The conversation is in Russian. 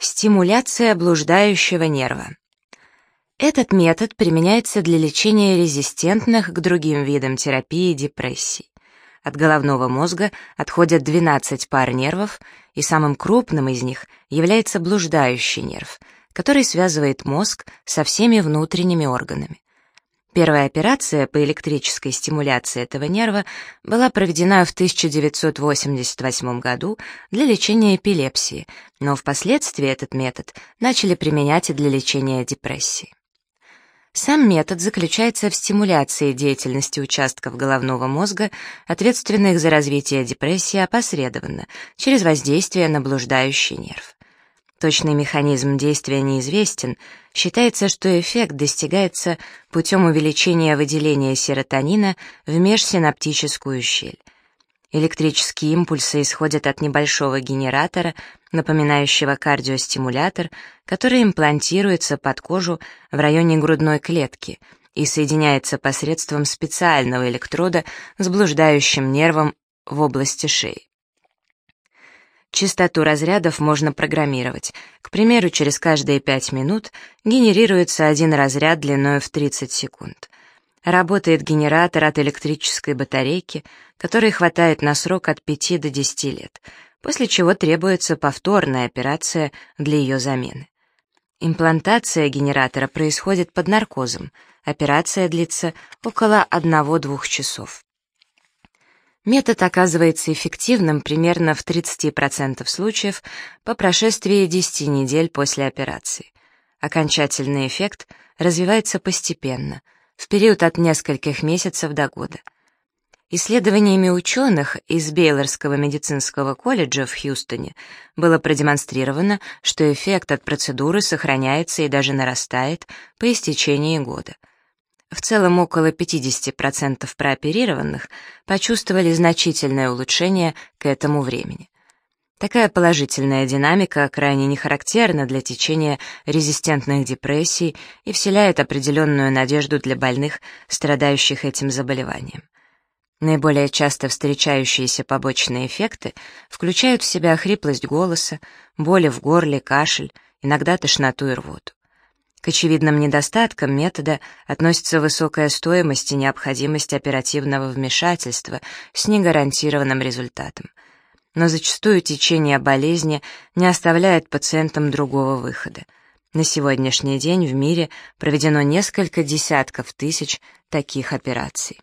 Стимуляция блуждающего нерва. Этот метод применяется для лечения резистентных к другим видам терапии депрессий. От головного мозга отходят 12 пар нервов, и самым крупным из них является блуждающий нерв, который связывает мозг со всеми внутренними органами. Первая операция по электрической стимуляции этого нерва была проведена в 1988 году для лечения эпилепсии, но впоследствии этот метод начали применять и для лечения депрессии. Сам метод заключается в стимуляции деятельности участков головного мозга, ответственных за развитие депрессии опосредованно, через воздействие на блуждающий нерв. Точный механизм действия неизвестен, считается, что эффект достигается путем увеличения выделения серотонина в межсинаптическую щель. Электрические импульсы исходят от небольшого генератора, напоминающего кардиостимулятор, который имплантируется под кожу в районе грудной клетки и соединяется посредством специального электрода с блуждающим нервом в области шеи. Частоту разрядов можно программировать. К примеру, через каждые 5 минут генерируется один разряд длиной в 30 секунд. Работает генератор от электрической батарейки, который хватает на срок от 5 до 10 лет, после чего требуется повторная операция для ее замены. Имплантация генератора происходит под наркозом. Операция длится около 1-2 часов. Метод оказывается эффективным примерно в 30% случаев по прошествии 10 недель после операции. Окончательный эффект развивается постепенно, в период от нескольких месяцев до года. Исследованиями ученых из Бейлорского медицинского колледжа в Хьюстоне было продемонстрировано, что эффект от процедуры сохраняется и даже нарастает по истечении года. В целом около 50% прооперированных почувствовали значительное улучшение к этому времени. Такая положительная динамика крайне не характерна для течения резистентных депрессий и вселяет определенную надежду для больных, страдающих этим заболеванием. Наиболее часто встречающиеся побочные эффекты включают в себя хриплость голоса, боли в горле, кашель, иногда тошноту и рвоту. К очевидным недостаткам метода относится высокая стоимость и необходимость оперативного вмешательства с негарантированным результатом. Но зачастую течение болезни не оставляет пациентам другого выхода. На сегодняшний день в мире проведено несколько десятков тысяч таких операций.